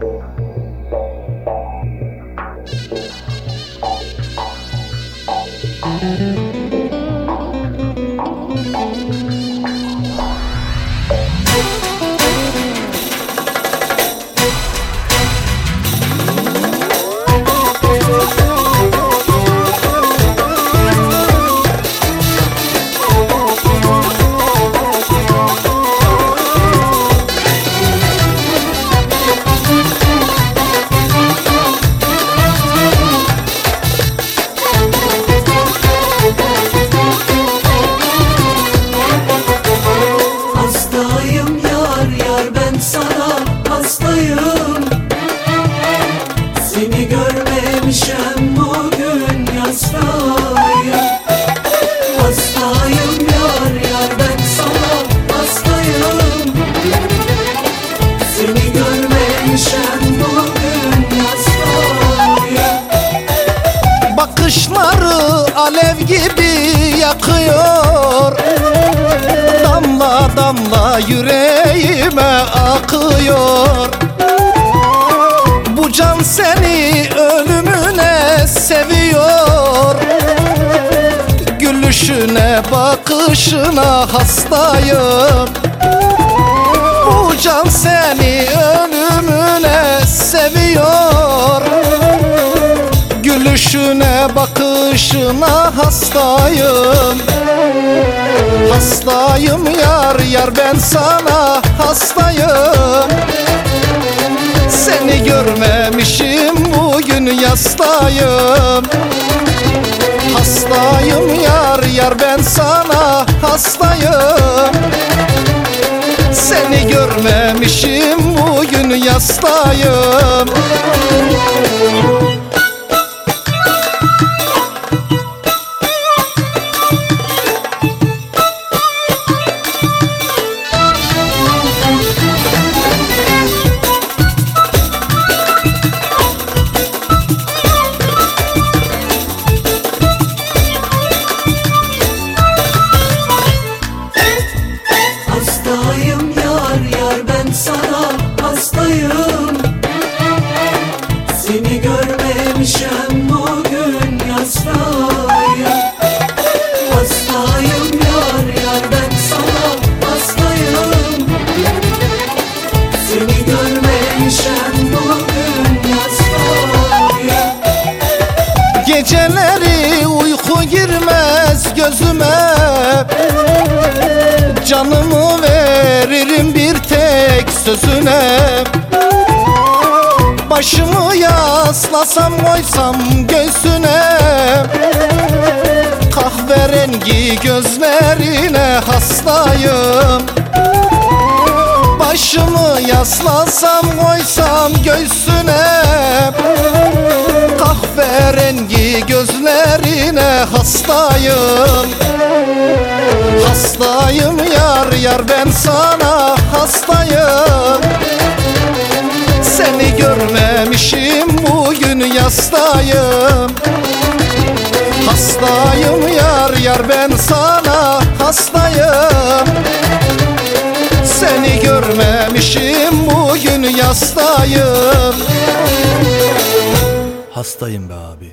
Hastayım yakıyor Damla damla yüreğime akıyor. Bu can seni ölümüne seviyor. Gülüşüne bakışına hastayım. Bu can seni ölümüne seviyor Gülüşüne bakışına hastayım. Hastayım yar yar ben sana hastayım. Seni görmemişim bugün yastayım. Hastayım yar yar ben sana hastayım. Seni görmemişim bugün yastayım Seni görmemişem bugün yastayım Hastayım yar yar ben sana hastayım. Seni görmemişem bugün yastayım Geceleri uyku girmez gözüme. Canımı veririm bir tek sözüne. Başımı yaslasam koysam göğsüne. Kahverengi gözlerine hastayım. Başımı yaslasam koysam göğsüne. Kahverengi gözlerine hastayım. Hastayım yar yar ben sana hastayım. Seni görmemişim bugün yastayım Hastayım yar yar ben sana hastayım. Seni görmemişim bugün yastayım. Hastayım be abi